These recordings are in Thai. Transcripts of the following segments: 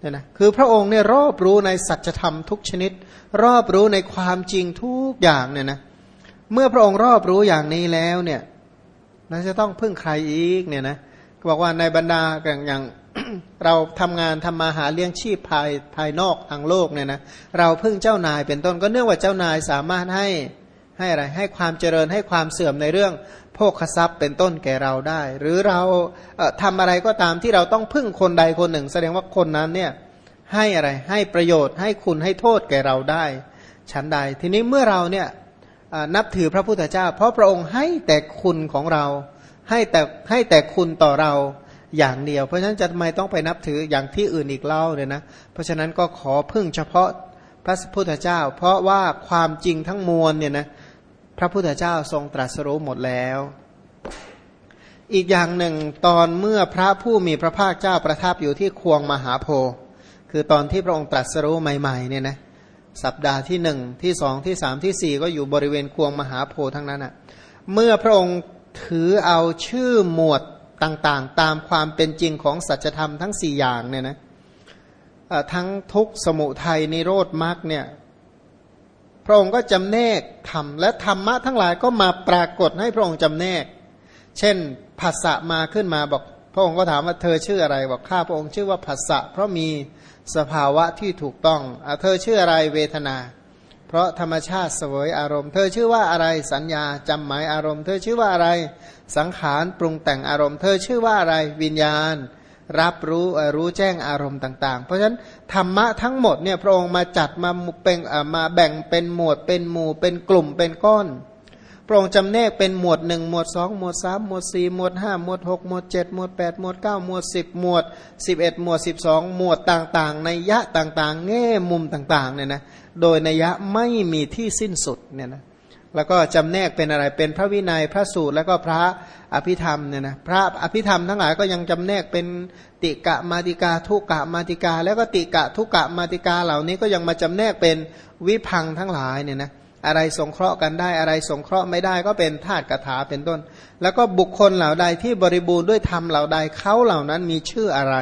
เนี่ยนะคือพระองค์เนี่ยรอบรู้ในสัจธรรมทุกชนิด รอบรู้ในความจริงทุกอย่างเนี่ยนะเมื่อพระองค์รอบรู้อย่างนี้แล้วเนี่ยเราจะต้องพึ่งใครอีกเนี่ยนะบอกว่าในบรรดาอย่างเราทำงานทำมาหาเลี้ยงชีพภายภายนอกทางโลกเนี่ยนะเราพึ่งเจ้านายเป็นต้นก็เนื่องว่าเจ้านายสามารถให้ ให้อะไรให้ความเจริญให้ความเสื่อมในเรื่องโภคทรัพย์เป็นต้นแก่เราได้ หรือเราเทำอะไรก็ตามที่เราต้องพึ่งคนใดคนหนึ่ง แสดงว่าคนนั้นเนี่ยให้อะไรให้ประโยชน์ ให้คุณให้โทษแก่เราได้ชั้นใด ทีนี้เมื่อเราเนี่ยนับถือพระพุทธเจ้า เพราะพระองค์ให้แต่คุณของเรา ให้แต่ให้แต่คุณต่อเราอย่างเดียว เพราะฉะนั้นจะทำไมต้องไปนับถืออย่างที่อื่นอีกเล่าเลยนะเพราะฉะนั้นก็ขอพึ่งเฉพาะพระพุทธเจ้า เพราะว่าความจริงทั้งมวลเนี่ยนะ พระพุทธเจ้าทรงตรัสรู้หมดแล้ว อีกอย่างหนึ่งตอนเมื่อพระผู้มีพระภาคเจ้าประทับอยู่ที่ควงมหาโพธิ์คือตอนที่พระองค์ตรัสรู้ใหม่ๆเนี่ยนะสัปดาห์ที่หนึ่งที่สองที่สามที่สี่ก็อยู่บริเวณควงมหาโพธิ์ทั้งนั้นอะ่ะเมื่อพระองค์ถือเอาชื่อหมวดต่างๆ ตามความเป็นจริงของสัจธรรมทั้งสี่อย่างเนี่ยนะทั้งทุกสมุทัยนิโรธมรรคเนี่ย ระองค์ก็จำแนกธรรมและธรรมะทั้งหลายก็มาปรากฏให้พระองค์จำแนก เช่นภาษะมาขึ้นมาบอก พระองค์ก็ถามว่าเธอชื่ออะไรบอกข้าพระองค์ชื่อว่าภาษะเพราะมีสภาวะที่ถูกต้องอเธอชื่ออะไรเวทนา เพราะธรรมชาติเสวยอารมณ์ เธอชื่อว่าอะไรสัญญาจำหมายอารมณ์ เธอชื่อว่าอะไร สังขารปรุงแต่งอารมณ์ เธอชื่อว่าอะไรวิญญาณ รับรู้รู้แจ้งอารมณ์ต่าง ๆ เพราะฉะนั้นธรรมะทั้งหมดเนี่ยพระองค์มาจัดมาเป็นมาแบ่งเป็นหมวดเป็นหมู่ เป็นกลุ่มเป็นก้อนพระองค์จำแนกเป็นหมวดหนึ่งหมวดสองหมวดสามหมวดสี่หมวดห้าหมวดหกหมวดเจ็ดหมวดแปดหมวดเก้าหมวดสิบหมวดสิบเอ็ดหมวดสิบสองหมวดต่างๆ ในยะต่างๆ แง่มุมต่างๆเนี่ยนะโดยในยะไม่มีที่สิ้นสุดเนี่ยนะ แล้วก็จำแนกเป็นอะไรเป็นพระวินัยพระสูตรแล้วก็พระอภิธรรมเนี่ยนะพระอภิธรรมทั้งหลายก็ยังจำแนกเป็นติกะมาติกาทุกะมาติกา แล้วก็ติกะทุกะมาติกาเหล่านี้ก็ยังมาจำแนกเป็นวิพังทั้งหลายเนี่ยนะอะไรสงเคราะห์กันได้อะไรสงเคราะห์ไม่ได้ก็เป็นธาตุกถาเป็นต้น แล้วก็บุคคลเหล่าใดที่บริบูรณ์ด้วยธรรมเหล่าใดเขาเหล่านั้นมีชื่ออะไร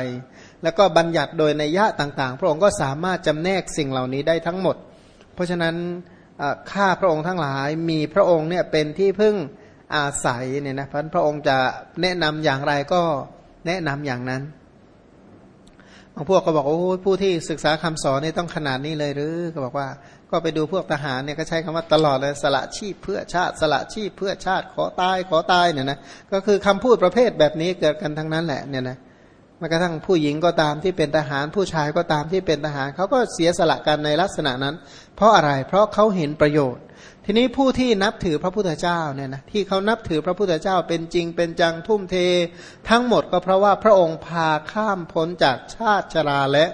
แล้วก็บัญญัติโดยในยะต่างๆ พระองค์ก็สามารถจำแนกสิ่งเหล่านี้ได้ทั้งหมด เพราะฉะนั้น ข้าพระองค์ทั้งหลายมีพระองค์เนี่ยเป็นที่พึ่งอาศัยเนี่ยนะพันพระองค์จะแนะนำอย่างไรก็แนะนำอย่างนั้นบางพวกก็บอกโอ้ผู้ที่ศึกษาคำสอนนี่ต้องขนาดนี้เลยหรือก็บอกว่าก็ไปดูพวกทหารเนี่ยก็ใช้คำว่าตลอดเลยสละชีพเพื่อชาติ สละชีพเพื่อชาติขอตายขอตายเนี่ยนะก็คือคำพูดประเภทแบบนี้เกิดกันทั้งนั้นแหละเนี่ยนะ แม้กระทั่งผู้หญิงก็ตามที่เป็นทหารผู้ชายก็ตามที่เป็นทหารเขาก็เสียสละกันในลักษณะนั้น เพราะอะไรเพราะเขาเห็นประโยชน์ ทีนี้ผู้ที่นับถือพระพุทธเจ้าเนี่ยนะที่เขานับถือพระพุทธเจ้าเป็นจริงเป็นจังทุ่มเท ทั้งหมดก็เพราะว่าพระองค์พาข้ามพ้นจากชาติชราและ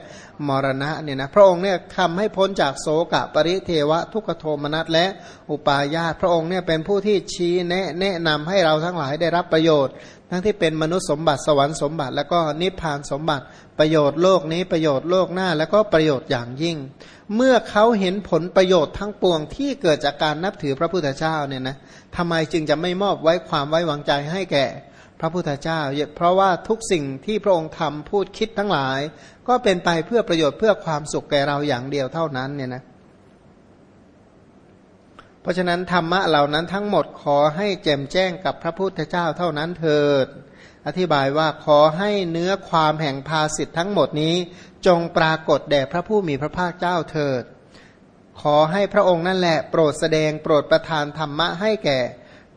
มรณะเนี่ยนะพระองค์เนี่ยทำให้พ้นจากโศกะปริเทวะ ทุกขโทมนัสและอุปาญาตพระองค์เนี่ยเป็นผู้ที่ชี้แนะแนะนำให้เราทั้งหลายได้รับประโยชน์ ทั้งที่เป็นมนุษย์สมบัติสวรรค์สมบัติ แล้วก็นิพพานสมบัติ ประโยชน์โลกนี้ประโยชน์โลกหน้า แล้วก็ประโยชน์อย่างยิ่ง เมื่อเขาเห็นผลประโยชน์ทั้งปวงที่เกิดจากการนับถือพระพุทธเจ้าเนี่ยนะทำไมจึงจะไม่มอบไว้ความไว้วางใจให้แก่พระพุทธเจ้า เพราะว่าทุกสิ่งที่พระองค์ทำพูดคิดทั้งหลาย ก็เป็นไปเพื่อประโยชน์เพื่อความสุขแก่เราอย่างเดียวเท่านั้นเนี่ยนะ เพราะฉะนั้นธรรมะเหล่านั้นทั้งหมดขอให้แจ่มแจ้งกับพระพุทธเจ้าเท่านั้นเถิด อธิบายว่าขอให้เนื้อความแห่งภาสิทธ์ทั้งหมดนี้จงปรากฏแด่พระผู้มีพระภาคเจ้าเถิด ขอให้พระองค์นั่นแหละ โปรดแสดงโปรดประทานธรรมะให้แก่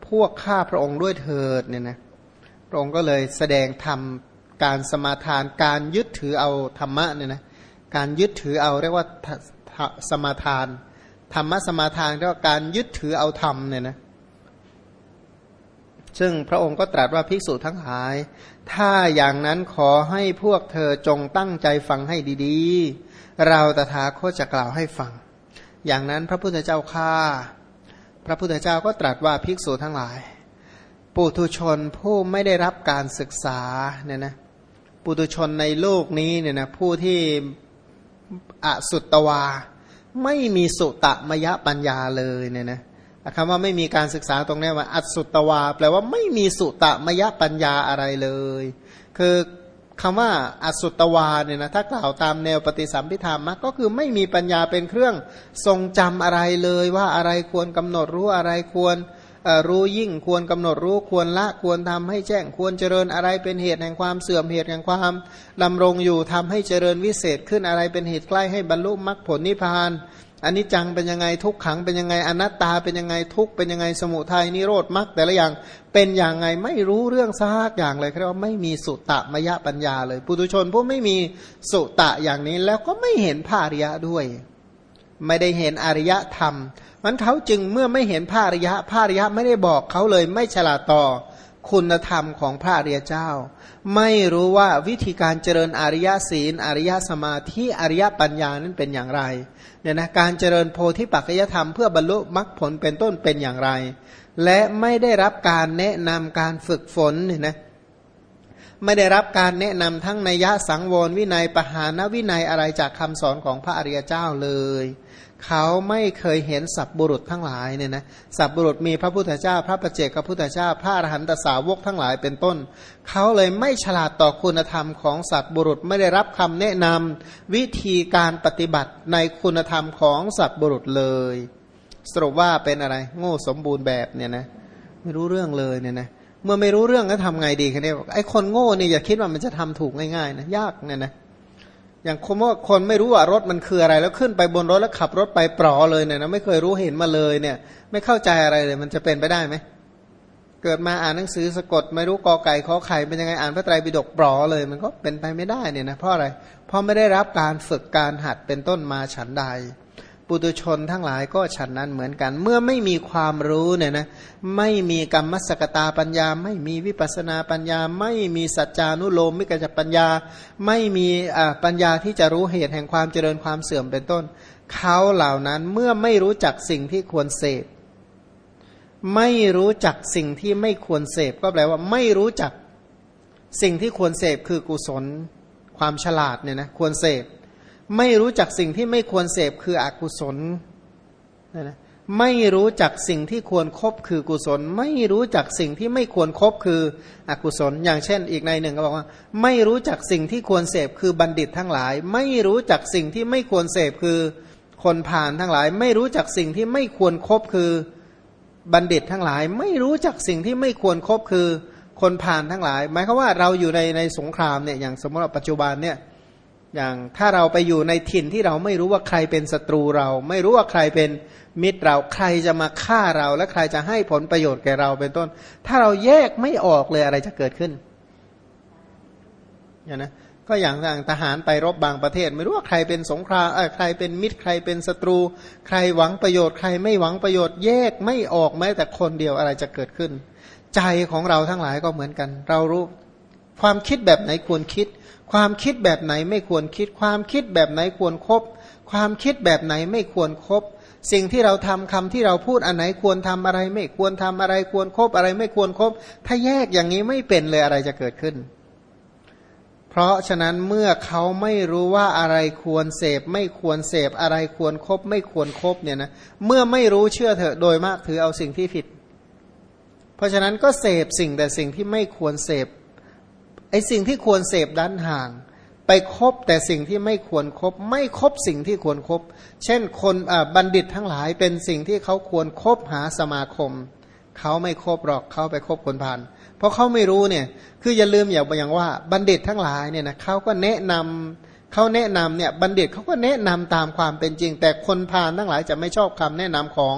พวกข้าพระองค์ด้วยเถิดเนี่ยนะพระองค์ก็เลยแสดงธรรมการสมาทานการยึดถือเอาธรรมะเนี่ยนะการยึดถือเอาเรียกว่าสมาทาน ธรรมะสมาทานกว่าการยึดถือเอาธรรมเนี่ยนะซึ่งพระองค์ก็ตรัสว่าภิกษุทั้งหลาย ถ้าอย่างนั้นขอให้พวกเธอจงตั้งใจฟังให้ดีๆ เราตถาคตจะกล่าวให้ฟัง อย่างนั้นพระพุทธเจ้าข้าพระพุทธเจ้าก็ตรัสว่าภิกษุทั้งหลาย ปุถุชนผู้ไม่ได้รับการศึกษาเนี่ยนะ ปุถุชนในโลกนี้เนี่ยนะผู้ที่อสุตวา ไม่มีสุตมยปัญญาเลยเนี่ยนะคำว่าไม่มีการศึกษาตรงนี้ว่าอสุตวา แปลว่าไม่มีสุตมยปัญญาอะไรเลย คือคำว่าอสุตวาเนี่ยนะถ้ากล่าวตามแนวปฏิสัมพิธามะก็คือไม่มีปัญญาเป็นเครื่องทรงจำอะไรเลยว่าอะไรควรกำหนดรู้อะไรควร รู้ยิ่งควรกำหนดรู้ควรละควรทำให้แจ้งควรเจริญอะไรเป็นเหตุแห่งความเสื่อมเหตุแห่งความดำรงอยู่ทำให้เจริญวิเศษขึ้นอะไรเป็นเหตุใกล้ให้บรรลุมรรคผลนิพพานอันนี้จังเป็นยังไงทุกขังเป็นยังไงอนัตตาเป็นยังไงทุกเป็นยังไงสมุทัยนิโรธมรรคแต่ละอย่างเป็นอย่างไงไม่รู้เรื่องซากอย่างเลยเรียกว่าไม่มีสุตตะมยะปัญญาเลยปุถุชนผู้ไม่มีสุตะอย่างนี้แล้วก็ไม่เห็นภาริยะด้วย ไม่ได้เห็นอริยธรรม มันเขาจึงเมื่อไม่เห็นภาริยะภาริยะไม่ได้บอกเขาเลยไม่ฉลาดต่อคุณธรรมของพระอริยเจ้า ไม่รู้ว่าวิธีการเจริญอริยศีล อริยสมาธิอริยปัญญานั้นเป็นอย่างไรเนี่ยนะการเจริญโพธิปัจจยธรรมเพื่อบรรลุมรรคผลเป็นต้นเป็นอย่างไร และไม่ได้รับการแนะนำการฝึกฝนเนี่ยนะไม่ได้รับการแนะนำทั้งนัยยะสังวรวินัยปหานวินัยอะไรจากคำสอนของพระอริยเจ้าเลย เขาไม่เคยเห็นสัพบุรุษทั้งหลายเนี่ยนะสัพบุรุษมีพระพุทธเจ้า พระประเจกพระพุทธเจ้า พระอรหันตสาวกทั้งหลายเป็นต้น เขาเลยไม่ฉลาดต่อคุณธรรมของสัตบุรุษไม่ได้รับคำแนะนำวิธีการปฏิบัติในคุณธรรมของสัตบุรุษเลย สรุปว่าเป็นอะไร โง่สมบูรณ์แบบเนี่ยนะไม่รู้เรื่องเลยเนี่ยนะเมื่อไม่รู้เรื่องก็ทำไงดีคะเนี่ยไอ้คนโง่เนี่ยอย่าคิดว่ามันจะทำถูกง่ายๆนะยากเนี่ยนะ อย่างคนว่าคนไม่รู้ว่ารถมันคืออะไร แล้วขึ้นไปบนรถแล้วขับรถไปปลอเลยเนี่ยนะไม่เคยรู้เห็นมาเลยเนี่ย ไม่เข้าใจอะไรเลย มันจะเป็นไปได้ไหมเกิดมาอ่านหนังสือสะกด ไม่รู้กอไก่ขอไข่เป็นยังไงอ่านพระไตรปิฎกปลอเลย มันก็เป็นไปไม่ได้เนี่ยนะเพราะอะไรเพราะไม่ได้รับการฝึกการหัดเป็นต้นมาฉันใด ปุตุชนทั้งหลายก็ฉันนั้นเหมือนกัน เมื่อไม่มีความรู้เนี่ยนะไม่มีกรรมสกตาปัญญา ไม่มีวิปัสนาปัญญา ไม่มีสัจจานุโลมมิกจปัญญา ไม่มีปัญญาที่จะรู้เหตุแห่งความเจริญความเสื่อมเป็นต้น เขาเหล่านั้นเมื่อไม่รู้จักสิ่งที่ควรเสพไม่รู้จักสิ่งที่ไม่ควรเสพ ก็แปลว่าไม่รู้จักสิ่งที่ควรเสพคือกุศล ความฉลาดเนี่ยนะควรเสพ ไม่รู้จักสิ่งที่ไม่ควรเสพคืออกุศลนะไม่รู้จักสิ่งที่ควรครบคือกุศล ไม่รู้จักสิ่งที่ไม่ควรครบคืออกุศล อย่างเช่น อีกในหนึ่งก็บอกว่า ไม่รู้จักสิ่งที่ควรเสพคือบัณฑิตทั้งหลาย ไม่รู้จักสิ่งที่ไม่ควรเสพคือคนผ่านทั้งหลาย ไม่รู้จักสิ่งที่ไม่ควรครบคือบัณฑิตทั้งหลาย ไม่รู้จักสิ่งที่ไม่ควรครบคือคนผ่านทั้งหลาย หมายความว่าเราอยู่ในในสงครามเนี่ยอย่างสมมติว่าปัจจุบันเนี่ย อย่างถ้าเราไปอยู่ในถิ่นที่เราไม่รู้ว่าใครเป็นศัตรูเรา ไม่รู้ว่าใครเป็นมิตรเราใครจะมาฆ่าเราและใครจะให้ผลประโยชน์แก่เราเป็นต้น ถ้าเราแยกไม่ออกเลยอะไรจะเกิดขึ้นอย่างนะก็อย่างทางทหารไปรบบางประเทศ ไม่รู้ว่าใครเป็นสงครามใครเป็นมิตรใครเป็นศัตรู ใครหวังประโยชน์ใครไม่หวังประโยชน์แยกไม่ออกแม้แต่คนเดียวอะไรจะเกิดขึ้น ใจของเราทั้งหลายก็เหมือนกัน เรารู้ความคิดแบบไหนควรคิด ความคิดแบบไหนไม่ควรคิด ความคิดแบบไหนควรครบความคิดแบบไหนไม่ควรครบสิ่งที่เราทำคำที่เราพูดอันไหนควรทำอะไร ไม่ควรทำอะไรควรครบอะไรไม่ควรครบถ้าแยกอย่างนี้ไม่เป็นเลยอะไรจะเกิดขึ้น เพราะฉะนั้นเมื่อเขาไม่รู้ว่าอะไรควรเสพ ไม่ควรเสพอะไรควรครบไม่ควรครบเนี่ยนะเมื่อไม่รู้เชื่อเถอะโดยมากถือเอาสิ่งที่ผิด เพราะฉะนั้นก็เสพสิ่งแต่สิ่งที่ไม่ควรเสพ ไอสิ่งที่ควรเสพด้านห่าง ไปคบแต่สิ่งที่ไม่ควรครบไม่คบสิ่งที่ควรครบเช่นคนบัณฑิตทั้งหลายเป็นสิ่งที่เขาควรครบหาสมาคม เขาไม่คบหรอกเขาไปคบคนผ่านเพราะเขาไม่รู้เนี่ยคืออย่าลืมอย่างอย่างว่าบัณฑิตทั้งหลายเนี่ยนะเขาก็แนะนำเขาแนะนำเนี่ยบัณฑิตเขาก็แนะนำตามความเป็นจริง แต่คนผ่านทั้งหลายจะไม่ชอบคำแนะนำของ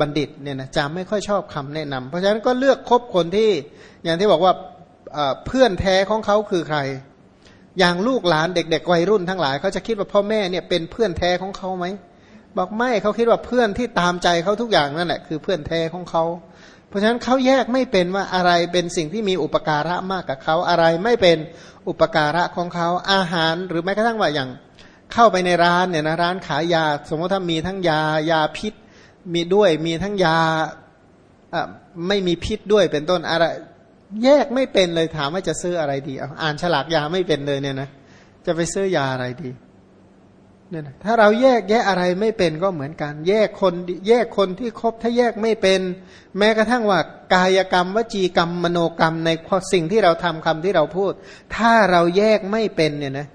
บัณฑิตเนี่ยนะจะไม่ค่อยชอบคำแนะนำเพราะฉะนั้นก็เลือกคบคนที่อย่างที่บอกว่า เพื่อนแท้ของเขาคือใคร อย่างลูกหลานเด็ก ๆ วัยรุ่นทั้งหลายเขาจะคิดว่าพ่อแม่เนี่ยเป็นเพื่อนแท้ของเขาไหมบอกไม่เขาคิดว่าเพื่อนที่ตามใจเขาทุกอย่างนั่นแหละคือเพื่อนแท้ของเขาเพราะฉะนั้นเขาแยกไม่เป็นว่าอะไรเป็นสิ่งที่มีอุปการะมากกับเขาอะไรไม่เป็นอุปการะของเขาอาหารหรือแม้กระทั่งว่าอย่างเข้าไปในร้านเนี่ยนะร้านขายยา สมมติถ้ามีทั้งยายาพิษ มีด้วยมีทั้งยาไม่มีพิษด้วยเป็นต้นอะไร แยกไม่เป็นเลยถามว่าจะซื้ออะไรดีอ่านฉลากยาไม่เป็นเลยเนี่ยนะจะไปซื้อยาอะไรดีเนี่ยนะถ้าเราแยกแยะอะไรไม่เป็นก็เหมือนกัน แยกคนแยกคนที่คบถ้าแยกไม่เป็น แม้กระทั่งว่ากายกรรม วจีกรรมมโนกรรมในสิ่งที่เราทำคำที่เราพูด ถ้าเราแยกไม่เป็นเนี่ยนะ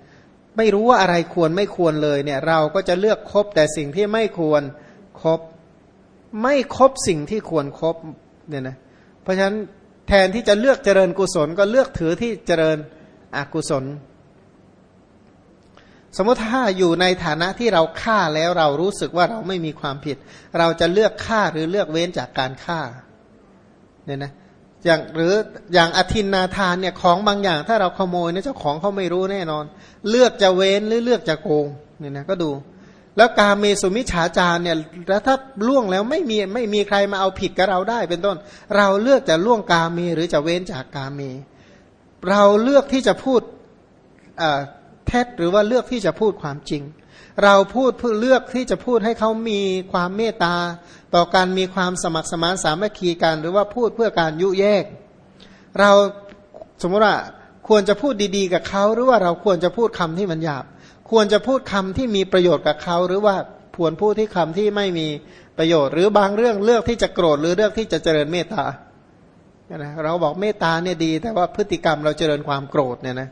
ไม่รู้ว่าอะไรควรไม่ควรเลยเนี่ย เราก็จะเลือกคบแต่สิ่งที่ไม่ควรครบไม่ครบสิ่งที่ควรครบเนี่ยนะเพราะฉะนั้น แทนที่จะเลือกเจริญกุศล ก็เลือกถือที่เจริญอกุศล สมมติถ้าอยู่ในฐานะที่เราฆ่าแล้วเรารู้สึกว่าเราไม่มีความผิด เราจะเลือกฆ่าหรือเลือกเว้นจากการฆ่าเนี่ยนะอย่างหรืออย่างอธินนาทานเนี่ยของบางอย่างถ้าเราขโมยเนี่ยเจ้าของเขาไม่รู้แน่นอน เลือกจะเว้นหรือเลือกจะโกงเนี่ยนะก็ดู แล้วกาเมสุมิฉาจารเนี่ยแล้วถ้าล่วงแล้วไม่มีไม่มีใครมาเอาผิดกับเราได้ เป็นต้น เราเลือกจะล่วงกาเมหรือจะเว้นจากกาเม เราเลือกที่จะพูดเท็จหรือว่าเลือกที่จะพูดความจริง เราพูดเพื่อเลือกที่จะพูดให้เขามีความเมตตา ต่อการมีความสมัครสมานสามัคคีกัน หรือว่าพูดเพื่อการยุแยก เราสมมติว่าควรจะพูดดีๆ กับเขาหรือว่าเราควรจะพูดคำที่มันหยาบ ควรจะพูดคำที่มีประโยชน์กับเขา หรือว่าควรพูดที่คำที่ไม่มีประโยชน์ หรือบางเรื่องเลือกที่จะโกรธหรือเลือกที่จะเจริญเมตตานะเราบอกเมตตาเนี่ยดี แต่ว่าพฤติกรรมเราเจริญความโกรธเนี่ยนะ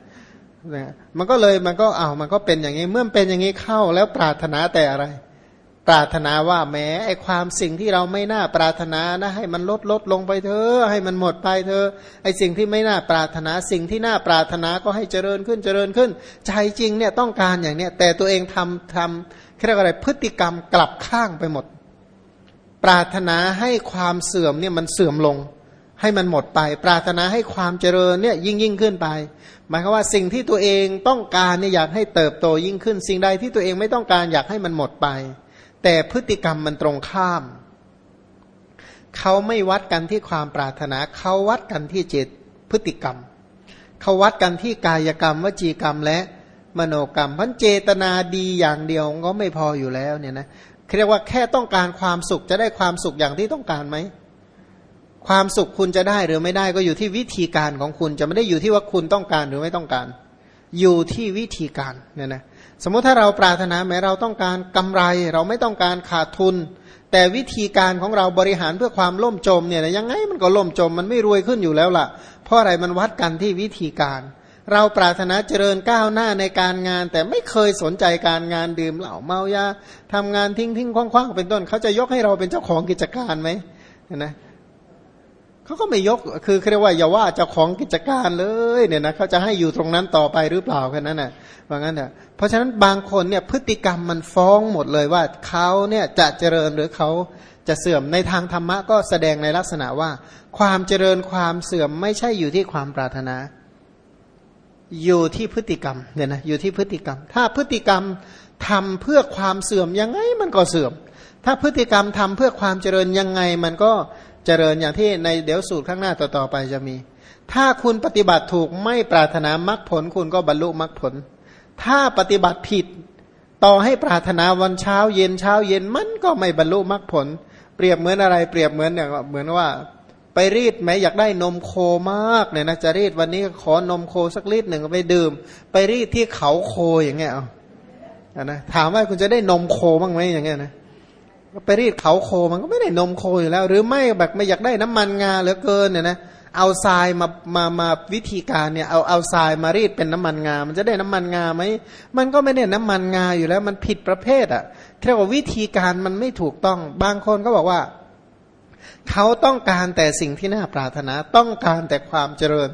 นะมันก็เลยมันก็เอามันก็เป็นอย่างนี้เมื่อเป็นอย่างนี้เข้าแล้วปรารถนาแต่อะไร ปรารถนาว่าแม้ไอความสิ่งที่เราไม่น่าปรารถนานะให้มันลดลดลงไปเถอะให้มันหมดไปเถอะไอสิ่งที่ไม่น่าปรารถนาสิ่งที่น่าปรารถนาก็ให้เจริญขึ้นเจริญขึ้น ใจจริงเนี่ยต้องการอย่างเนี้ยแต่ตัวเองทำทำเรียกอะไรพฤติกรรมกลับข้างไปหมด ปรารถนาให้ความเสื่อมเนี่ยมันเสื่อมลง ให้มันหมดไป ปรารถนาให้ความเจริญเนี่ยยิ่งยิ่งขึ้นไป หมายความว่าสิ่งที่ตัวเองต้องการเนี่ยอยากให้เติบโตยิ่งขึ้น สิ่งใดที่ตัวเองไม่ต้องการอยากให้มันหมดไป แต่พฤติกรรมมันตรงข้าม เขาไม่วัดกันที่ความปรารถนา เขาวัดกันที่เจตพฤติกรรม เขาวัดกันที่กายกรรม วจีกรรมและมโนกรรมพันเจตนาดีอย่างเดียวก็ไม่พออยู่แล้วเนี่ยนะเรียกว่าแค่ต้องการความสุขจะได้ความสุขอย่างที่ต้องการไหมความสุขคุณจะได้หรือไม่ได้ก็อยู่ที่วิธีการของคุณจะไม่ได้อยู่ที่ว่าคุณต้องการหรือไม่ต้องการ อยู่ที่วิธีการเนี่ยนะ สมมติถ้าเราปรารถนาแม้เราต้องการกำไร เราไม่ต้องการขาดทุน แต่วิธีการของเราบริหารเพื่อความล่มจมเนี่ยยังไงมันก็ล่มจมมันไม่รวยขึ้นอยู่แล้วล่ะ เพราะอะไรมันวัดกันที่วิธีการ เราปรารถนาเจริญก้าวหน้าในการงาน แต่ไม่เคยสนใจการงานดื่มเหล้าเมายาทำงานทิ้งทิ้งคว้างๆเป็นต้นเขาจะยกให้เราเป็นเจ้าของกิจการไหมนะ เขาก็ไม่ยกคือเรียกว่าอย่าว่าเจ้าของกิจการเลยเนี่ยนะเขาจะให้อยู่ตรงนั้นต่อไปหรือเปล่าแค่นั้นนะ่ะว่างั้นเถอะเพราะฉะนั้นบางคนเนี่ยพฤติกรรมมันฟ้องหมดเลยว่าเขาเนี่ยจะเจริญหรือเขาจะเสื่อมในทางธรรมะก็แสดงในลักษณะว่า ความเจริญความเสื่อมไม่ใช่อยู่ที่ความปรารถนา อยู่ที่พฤติกรรมเนี่ยนะอยู่ที่พฤติกรรม ถ้าพฤติกรรมทำเพื่อความเสื่อมยังไงมันก็เสื่อม ถ้าพฤติกรรมทำเพื่อความเจริญยังไงมันก็ เจริญอย่างที่ในเดี๋ยวสูตรข้างหน้าต่อๆไปจะมี ถ้าคุณปฏิบัติถูกไม่ปรารถนามรรคผล คุณก็บรรลุมรรคผล ถ้าปฏิบัติผิด ต่อให้ปรารถนาวันเช้าเย็นเช้าเย็นมันก็ไม่บรรลุมรรคผล เปรียบเหมือนอะไรเปรียบเหมือนอย่างเหมือนว่า ไปรีดไหมอยากได้นมโคมากเนี่ยนะจะรีดวันนี้ขอนมโคสักลิตรหนึ่งไปดื่ม ไปรีดที่เขาโคอย่างเงี้ยเอานะถามว่าคุณจะได้นมโคบ้างไหมอย่างเงี้ยนะ ไปรีดเขาโคมันก็ไม่ได้นมโคอยู่แล้ว หรือไม่แบบไม่อยากได้น้ำมันงาเหลือเกินเนี่ยนะเอาทรายมามามาวิธีการเนี่ยเอาเอาทรายมารีดเป็นน้ำมันงา มันจะได้น้ำมันงาไหมมันก็ไม่ได้น้ำมันงาอยู่แล้ว มันผิดประเภทอะ่ะเรียกว่าวิธีการมันไม่ถูกต้อง บางคนก็บอกว่า เขาต้องการแต่สิ่งที่น่าปรารถนาต้องการแต่ความเจริญ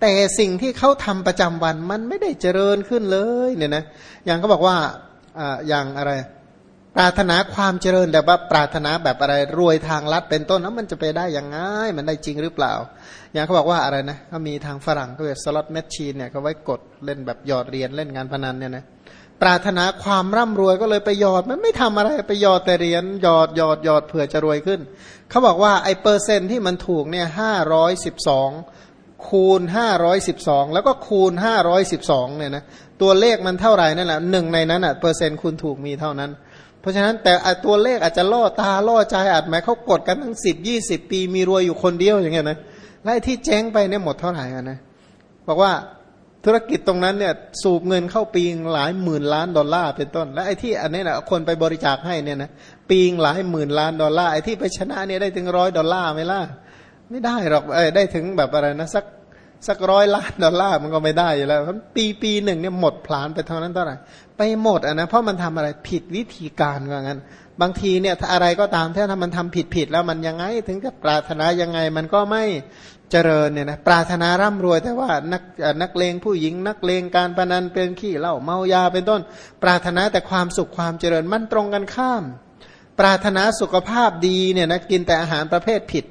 แต่สิ่งที่เขาทำประจำวันมันไม่ได้เจริญขึ้นเลยเนี่ยนะอย่างก็บอกว่าอ่าอย่างอะไร ปรารถนาความเจริญแต่ว่าปรารถนาแบบอะไรรวยทางลัดเป็นต้นนั้นมันจะไปได้อย่างง่ายมันได้จริงหรือเปล่า อย่างเขาบอกว่าอะไรนะเขามีทางฝรั่งก็เรียกสล็อตแมชชีนเนี่ยเขาไว้กดเล่นแบบหยอดเหรียญเล่นงานพนันเนี่ยนะปรารถนาความร่ำรวยก็เลยไปหยอดมันไม่ทำอะไรไปหยอดแต่เหรียญหยอดหยอดหยอดเผื่อจะรวยขึ้นเขาบอกว่าไอ้เปอร์เซ็นที่มันถูกเนี่ยห้าร้อยสิบสองคูณห้าร้อยสิบสองแล้วก็คูณห้าร้อยสิบสองเนี่ยนะตัวเลขมันเท่าไหร่นั่นแหละหนึ่งในนั้นอะเปอร์เซ็นต์คุณถูกมีเท่านั้น เพราะฉะนั้นแต่ตัวเลขอาจจะล่อตาล่อใจอาจหมายเขากดกันทั้งสิบยี่สิบปีมีรวยอยู่คนเดียวอย่างเงี้ยนะแล้วที่แจ้งไปเนี่ยหมดเท่าไหร่นะบอกว่าธุรกิจตรงนั้นเนี่ยสูบเงินเข้าปีงหลายหมื่นล้านดอลลาร์เป็นต้น และไอ้ที่อันนี้แหละคนไปบริจาคให้เนี่ยนะปีงหลายหมื่นล้านดอลลาร์ไอ้ที่ไปชนะเนี่ยได้ถึงร้อยดอลลาร์ไหมล่ะไม่ได้หรอกเออได้ถึงแบบอะไรนะสัก สักร้อยล้านดอลลาร์มันก็ไม่ได้อยู่แล้วปีปีหนึ่งเนี่ยหมดพลานไปเท่านั้นเท่าไหร่ไปหมดอะนะเพราะมันทำอะไรผิดวิธีการว่างั้น บางทีเนี่ยอะไรก็ตามถ้ามันทำผิดผิดแล้วมันยังไง ถึงกับปรารถนายังไงมันก็ไม่เจริญเนี่ยนะปรารถนาร่ำรวยแต่ว่านักนักเลงผู้หญิง นักเลงการพนันเป็นขี้เหล้าเมายาเป็นต้น ปรารถนาแต่ความสุขความเจริญมันตรงกันข้าม ปรารถนาสุขภาพดีเนี่ยนะกินแต่อาหารประเภทผิด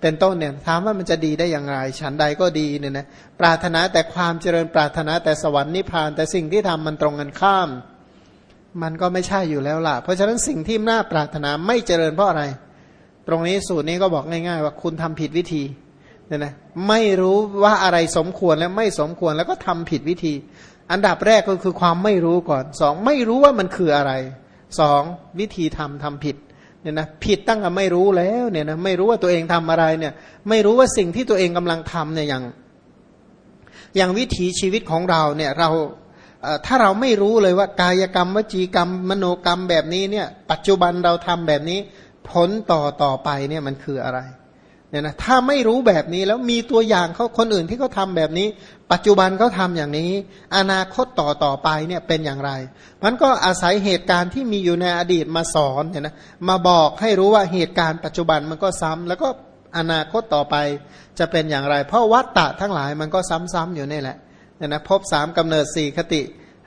เป็นต้นเนี่ยถามว่ามันจะดีได้อย่างไร ฉันใดก็ดีเนี่ยนะปรารถนาแต่ความเจริญปรารถนาแต่สวรรค์นิพพาน แต่สิ่งที่ทำมันตรงกันข้าม มันก็ไม่ใช่อยู่แล้วล่ะ เพราะฉะนั้นสิ่งที่น่าปรารถนาไม่เจริญเพราะอะไร ตรงนี้สูตรนี้ก็บอกง่าย ๆ ว่าคุณทำผิดวิธีเนี่ยนะไม่รู้ว่าอะไรสมควรและไม่สมควรแล้วก็ทำผิดวิธี อันดับแรกก็คือความไม่รู้ก่อนสองไม่รู้ว่ามันคืออะไรสองวิธีทำทำผิด เนี่ยนะผิดตั้งแต่ไม่รู้แล้วเนี่ยนะไม่รู้ว่าตัวเองทำอะไรเนี่ยไม่รู้ว่าสิ่งที่ตัวเองกำลังทำเนี่ยอย่าง อย่างวิถีชีวิตของเราเนี่ยเราถ้าเราไม่รู้เลยว่ากายกรรมวจีกรรม มโนกรรมแบบนี้เนี่ย ปัจจุบันเราทำแบบนี้ผลต่อต่อไปเนี่ยมันคืออะไร เนี่ยนะถ้าไม่รู้แบบนี้แล้วมีตัวอย่างเขาคนอื่นที่เขาทาแบบนี้ ปัจจุบันเขาทาอย่างนี้ อนาคตต่อต่อไปเนี่ยเป็นอย่างไรมันก็อาศัยเหตุการณ์ที่มีอยู่ในอดีตมาสอนเนี่ยนะมาบอกให้รู้ว่าเหตุการณ์ปัจจุบันมันก็ซ้ำแล้วก็อนาคตต่อไปจะเป็นอย่างไร เพราะวัตตะทั้งหลายมันก็ซ้ำๆอยู่นี่แหละเนี่ยนะพบสามกำเนิดสี่คติ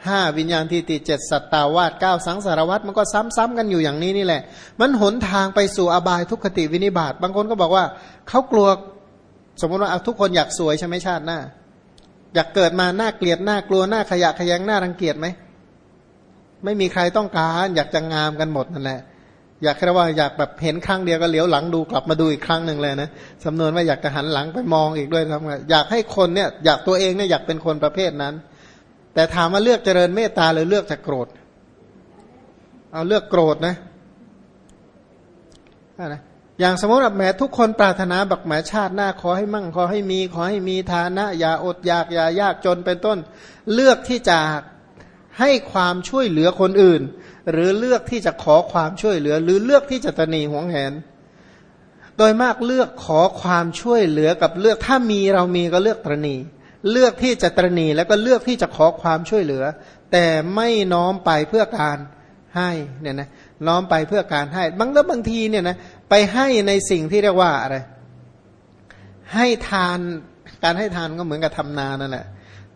ห้าวิญญาณที่ติเจ็ดสัตตาวาสเก้าสังสารวัตมันก็ซ้ำๆกันอยู่อย่างนี้นี่แหละ มันหนทางไปสู่อบายทุกขติวินิบาตบางคนก็บอกว่าเขากลัวสมมติว่าทุกคนอยากสวยใช่ไหมชาติหน้า อยากเกิดมาหน้าเกลียดหน้ากลัวหน้าขยะขยงหน้ารังเกียจไหมไม่มีใครต้องการอยากจะงามกันหมดนั่นแหละ อยากแค่ว่าอยากแบบเห็นครั้งเดียวก็เหลียวหลังดูกลับมาดูอีกครั้งหนึ่งเลยนะสำนวนว่าอยากจะหันหลังไปมองอีกด้วยทำไงอยากให้คนเนี่ยอยากตัวเองเนี่ยอยากเป็นคนประเภทนั้น แต่ถามว่าเลือกเจริญเมตตาหรือเลือกจะโกรธ เอาเลือกโกรธนะนะอย่างสมมติแบบแหมทุกคนปรารถนาบักแหมชาติหน้าขอให้มั่งขอให้มี ขอให้มีฐานะอย่าอดอยากอย่ายากจนเป็นต้น เลือกที่จะให้ความช่วยเหลือคนอื่น หรือเลือกที่จะขอความช่วยเหลือ หรือเลือกที่จะตนีหวงแหน โดยมากเลือกขอความช่วยเหลือกับเลือกถ้ามีเรามีก็เลือกตรณี เลือกที่จะตรณีแล้วก็เลือกที่จะขอความช่วยเหลือ แต่ไม่น้อมไปเพื่อการให้เนี่ยนะน้อมไปเพื่อการให้ บางแล้วบางทีเนี่ยนะไปให้ในสิ่งที่เรียกว่าอะไร ให้ทานการให้ทานก็เหมือนกับทำนานั่นแหละ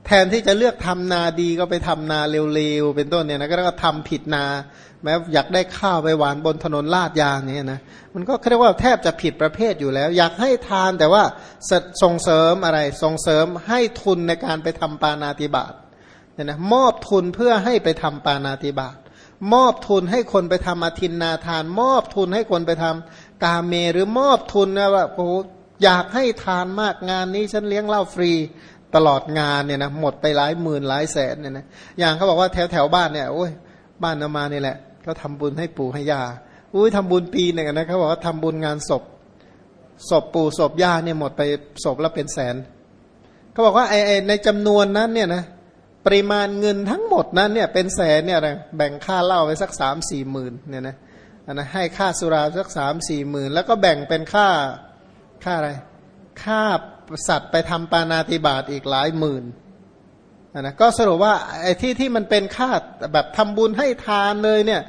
แทนที่จะเลือกทำนาดีก็ไปทำนาเร็วๆเป็นต้นเนี่ยนะก็ทำผิดนา แม้อยากได้ข้าวไปหวานบนถนนลาดยางเนี่ยนะมันก็เรียกว่าแทบจะผิดประเภทอยู่แล้ว อยากให้ทานแต่ว่าส่งเสริมอะไรส่งเสริมให้ทุนในการไปทำปานาติบาตเนี่ยนะมอบทุนเพื่อให้ไปทำปานาติบาตมอบทุนให้คนไปทำอธินนาทาน มอบทุนให้คนไปทำกาเมหรือมอบทุนนะว่าโอ้อยากให้ทานมากงานนี้ฉันเลี้ยงเหล้าฟรีตลอดงานเนี่ยนะหมดไปหลายหมื่นหลายแสนเนี่ยนะอย่างเขาบอกว่าแถวแถวบ้านเนี่ยโอ้ยบ้านนามานี่แหละ ก็ทำบุญให้ปู่ให้ย่าอุ้ยทำบุญปีหนึ่งนะเขาบอกว่าทำบุญงานศพ ศพปู่ศพย่าเนี่ยหมดไปศพละเป็นแสนเขาบอกว่าไอ้ในจำนวนนั้นเนี่ยนะปริมาณเงินทั้งหมดนั้นเนี่ยเป็นแสนเนี่ยแบ่งค่าเหล้าไปสักสามสี่หมื่นเนี่ยนะอันนะให้ค่าสุราสักสามสี่หมื่นแล้วก็แบ่งเป็นค่าค่าอะไร ค่าสัตว์ไปทำปานาติบาตอีกหลายหมื่นนะก็สรุปว่าไอ้ที่ที่มันเป็นค่าแบบทำบุญให้ทานเลยเนี่ย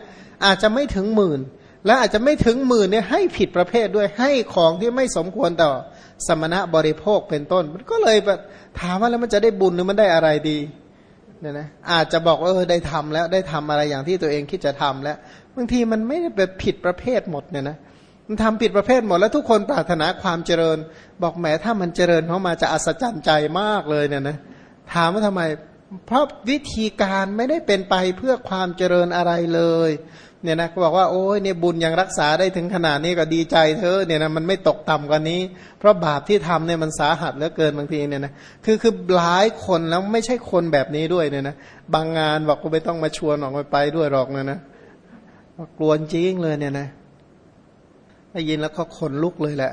อาจจะไม่ถึงหมื่น และอาจจะไม่ถึงหมื่นเนี่ยให้ผิดประเภทด้วยให้ของที่ไม่สมควรต่อสมณะบริโภคเป็นต้น มันก็เลยถามว่าแล้วมันจะได้บุญหรือมันได้อะไรดีเนี่ยนะอาจจะบอกเออได้ทำแล้วได้ทำอะไรอย่างที่ตัวเองคิดจะทำแล้วบางทีมันไม่ได้แบบผิดประเภทหมดเนี่ยนะมันทำผิดประเภทหมดแล้วทุกคนปรารถนาความเจริญ บอกแหมถ้ามันเจริญเข้ามาจะอัศจรรย์ใจมากเลยเนี่ยนะถามว่าทำไม เพราะวิธีการไม่ได้เป็นไปเพื่อความเจริญอะไรเลย เนี่ยนะก็บอกว่าโอ้ยเนี่ยบุญยังรักษาได้ถึงขนาดนี้ก็ดีใจเธอเนี่ยนะมันไม่ตกต่ำกว่านี้ เพราะบาปที่ทำเนี่ยมันสาหัสเหลือเกินบางทีเนี่ยนะคือคือหลายคนแล้วไม่ใช่คนแบบนี้ด้วยเนี่ยนะบางงานบอกกูไม่ต้องมาชวนออกไปไปด้วยหรอกนะนะกลัวจริงเลยเนี่ยนะได้ยินแล้วก็ขนลุกเลยแหละ